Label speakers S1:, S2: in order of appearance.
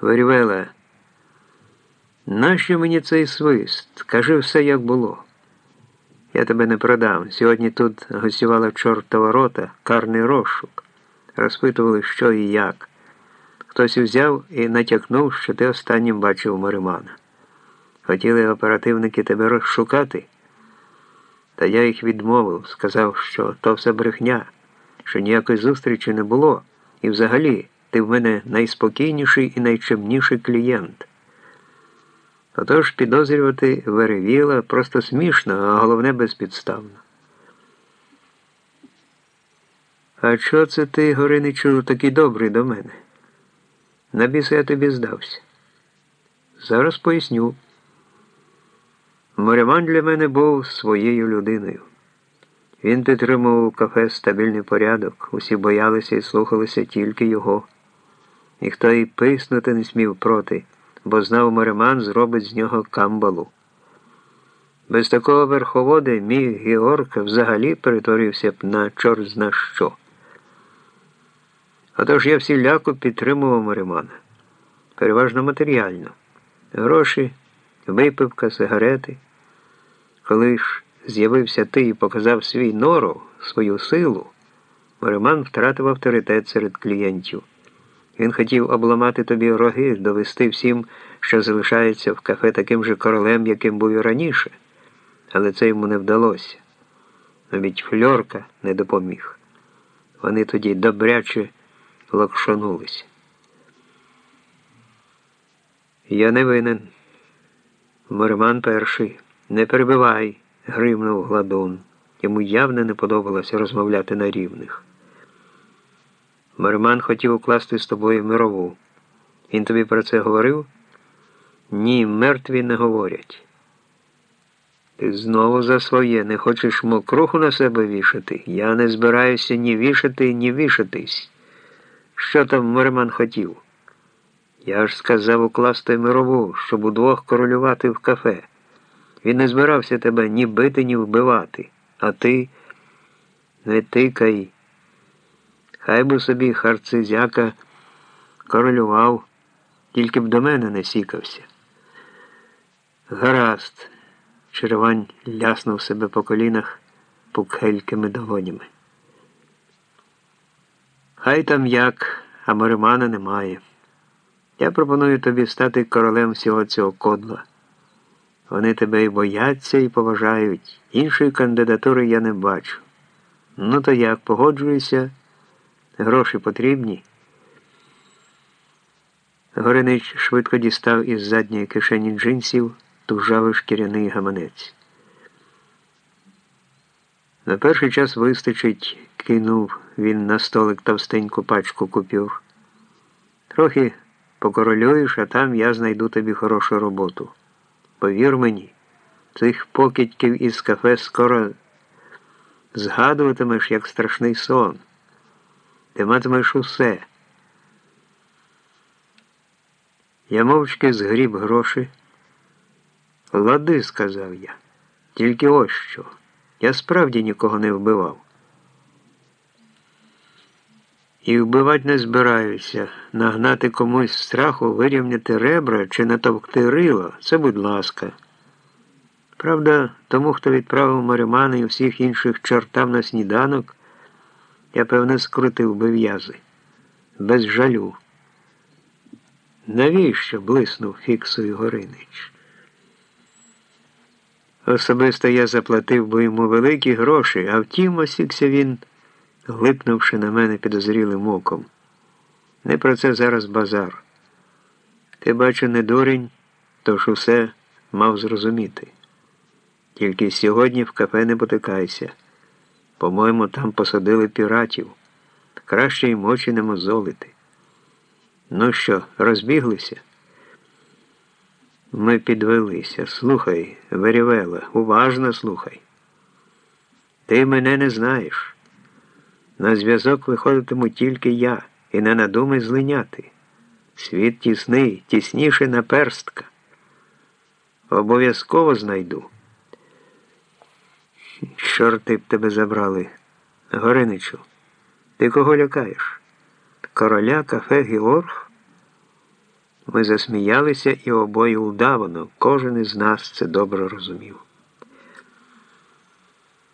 S1: Варівела, нащо мені цей свист? Кажи все, як було. Я тебе не продам. Сьогодні тут гостювала чортова рота, карний розшук. Розпитували, що і як. Хтось узяв і натякнув, що ти останнім бачив Маримана. Хотіли оперативники тебе розшукати, та я їх відмовив, сказав, що то все брехня, що ніякої зустрічі не було, і взагалі ти в мене найспокійніший і найчемніший клієнт. Отож підозрювати Веревіла просто смішно, а головне безпідставно. А чого це ти, Гориничу, такий добрий до мене? На біса я тобі здався. Зараз поясню. Мореман для мене був своєю людиною. Він підтримував кафе стабільний порядок, усі боялися і слухалися тільки його. Ніхто й писнути не смів проти, бо знав Мореман зробить з нього камбалу. Без такого верховода мій Георг взагалі перетворився б на чорт зна що. Отож я всіляко підтримував Моремана. Переважно матеріально. Гроші, випивка, сигарети. Коли ж з'явився ти і показав свій норов, свою силу, Мореман втратив авторитет серед клієнтів. Він хотів обламати тобі роги, довести всім, що залишається в кафе таким же королем, яким був і раніше, але це йому не вдалося. Навіть фльорка не допоміг. Вони тоді добряче лакшонулися. Я не винен. Мореман перший. Не перебивай, гримнув гладун. Йому явно не подобалося розмовляти на рівних. Мерман хотів укласти з тобою мирову. Він тобі про це говорив? Ні, мертві не говорять. Ти знову за своє не хочеш мокруху на себе вішати. Я не збираюся ні вішати, ні вішатись. Що там Мерман хотів? Я ж сказав укласти мирову, щоб удвох королювати в кафе. Він не збирався тебе ні бити, ні вбивати, а ти не тикай. Хай би собі харцизяка королював, тільки б до мене не сікався. Гаразд, Черевань ляснув себе по колінах пукхелькими долонями. Хай там як, а Маримана немає. Я пропоную тобі стати королем всього цього кодла. Вони тебе і бояться, і поважають. Іншої кандидатури я не бачу. Ну то як, погоджуюся? Гроші потрібні. Горинич швидко дістав із задньої кишені джинсів тужавий шкіряний гаманець. На перший час вистачить, кинув він на столик товстеньку пачку купюр. Трохи покоролюєш, а там я знайду тобі хорошу роботу. Повір мені, цих покидьків із кафе скоро згадуватимеш як страшний сон. Ти матимеш усе. Я мовчки згріб гроші. Лади, сказав я. Тільки ось що. Я справді нікого не вбивав. І вбивати не збираюся, нагнати комусь страху, вирівняти ребра чи натовкти рило, це будь ласка. Правда, тому, хто відправив Маримана і всіх інших чортам на сніданок, я, певне, скрутив би в'язи. Без жалю. Навіщо? блиснув фіксою Горинич. Особисто я заплатив би йому великі гроші, а втім осікся він глипнувши на мене підозрілим оком. Не про це зараз базар. Ти, бачу, не дурень, тож усе мав зрозуміти. Тільки сьогодні в кафе не потикайся. По-моєму, там посадили піратів. Краще й мочі не мозолити. Ну що, розбіглися? Ми підвелися. Слухай, Верівела, уважно слухай. Ти мене не знаєш. На зв'язок виходитиму тільки я, і не надумай злиняти. Світ тісний, тісніше наперстка. Обов'язково знайду. Чорти б тебе забрали. Гориничу, ти кого лякаєш? Короля кафе Георг? Ми засміялися і обоє удавано, кожен із нас це добре розумів.